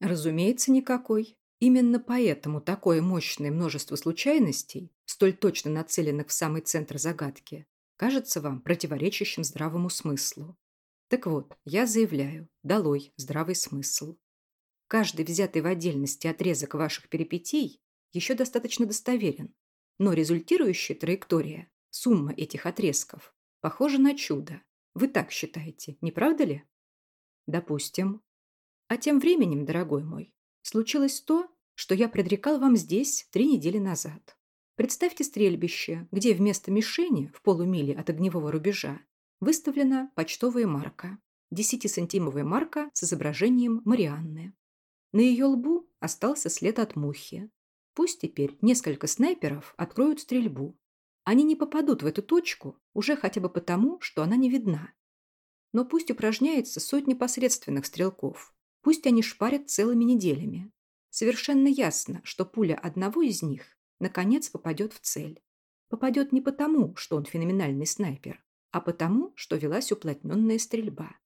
Разумеется, никакой. Именно поэтому такое мощное множество случайностей, столь точно нацеленных в самый центр загадки, кажется вам противоречащим здравому смыслу. Так вот, я заявляю, долой здравый смысл. Каждый взятый в отдельности отрезок ваших перипетий еще достаточно достоверен, но результирующая траектория, сумма этих отрезков, похожа на чудо. Вы так считаете, не правда ли? Допустим. А тем временем, дорогой мой, случилось то, что я предрекал вам здесь три недели назад. Представьте стрельбище, где вместо мишени в полумиле от огневого рубежа выставлена почтовая марка, 10-сантимовая марка с изображением Марианны. На ее лбу остался след от мухи. Пусть теперь несколько снайперов откроют стрельбу. Они не попадут в эту точку уже хотя бы потому, что она не видна. Но пусть упражняется сотни посредственных стрелков, Пусть они шпарят целыми неделями. Совершенно ясно, что пуля одного из них наконец попадет в цель. Попадет не потому, что он феноменальный снайпер, а потому, что велась уплотненная стрельба.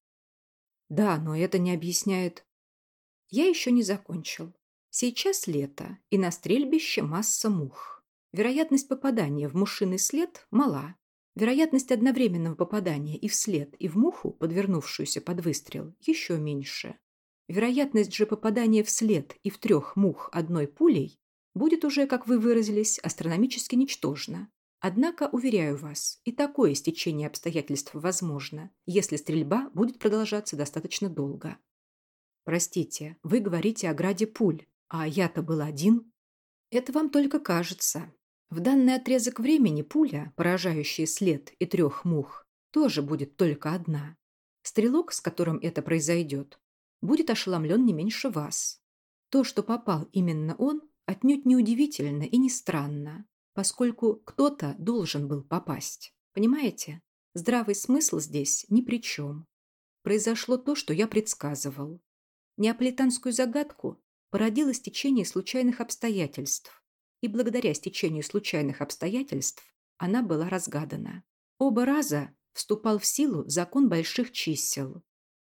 Да, но это не объясняет... Я еще не закончил. Сейчас лето, и на стрельбище масса мух. Вероятность попадания в мушиный след мала. Вероятность одновременного попадания и в след, и в муху, подвернувшуюся под выстрел, еще меньше. Вероятность же попадания в след и в трех мух одной пулей будет уже, как вы выразились, астрономически ничтожна. Однако, уверяю вас, и такое стечение обстоятельств возможно, если стрельба будет продолжаться достаточно долго. Простите, вы говорите о граде пуль, а я-то был один. Это вам только кажется. В данный отрезок времени пуля, поражающая след и трех мух, тоже будет только одна. Стрелок, с которым это произойдет, будет ошеломлен не меньше вас. То, что попал именно он, отнюдь не удивительно и не странно, поскольку кто-то должен был попасть. Понимаете? Здравый смысл здесь ни при чем. Произошло то, что я предсказывал. Неаполитанскую загадку породило стечение случайных обстоятельств, и благодаря стечению случайных обстоятельств она была разгадана. Оба раза вступал в силу закон больших чисел,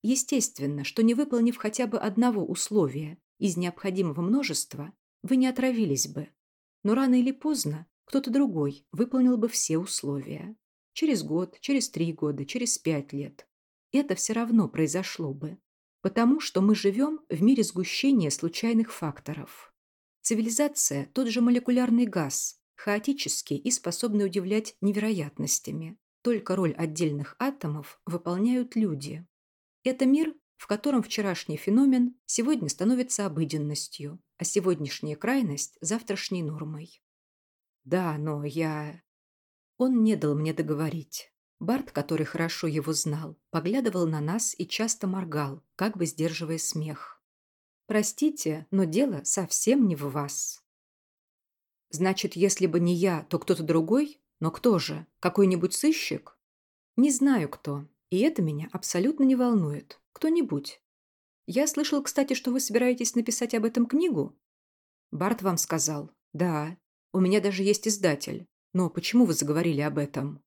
Естественно, что не выполнив хотя бы одного условия из необходимого множества, вы не отравились бы. Но рано или поздно кто-то другой выполнил бы все условия. Через год, через три года, через пять лет. Это все равно произошло бы. Потому что мы живем в мире сгущения случайных факторов. Цивилизация – тот же молекулярный газ, хаотический и способный удивлять невероятностями. Только роль отдельных атомов выполняют люди. Это мир, в котором вчерашний феномен сегодня становится обыденностью, а сегодняшняя крайность – завтрашней нормой. Да, но я... Он не дал мне договорить. Барт, который хорошо его знал, поглядывал на нас и часто моргал, как бы сдерживая смех. «Простите, но дело совсем не в вас». «Значит, если бы не я, то кто-то другой? Но кто же? Какой-нибудь сыщик?» «Не знаю, кто. И это меня абсолютно не волнует. Кто-нибудь. Я слышал, кстати, что вы собираетесь написать об этом книгу? Барт вам сказал. Да. У меня даже есть издатель. Но почему вы заговорили об этом?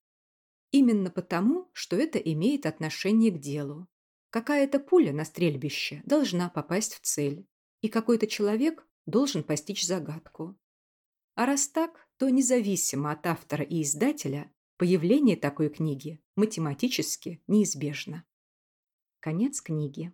Именно потому, что это имеет отношение к делу. Какая-то пуля на стрельбище должна попасть в цель, и какой-то человек должен постичь загадку. А раз так, то независимо от автора и издателя, Появление такой книги математически неизбежно. Конец книги.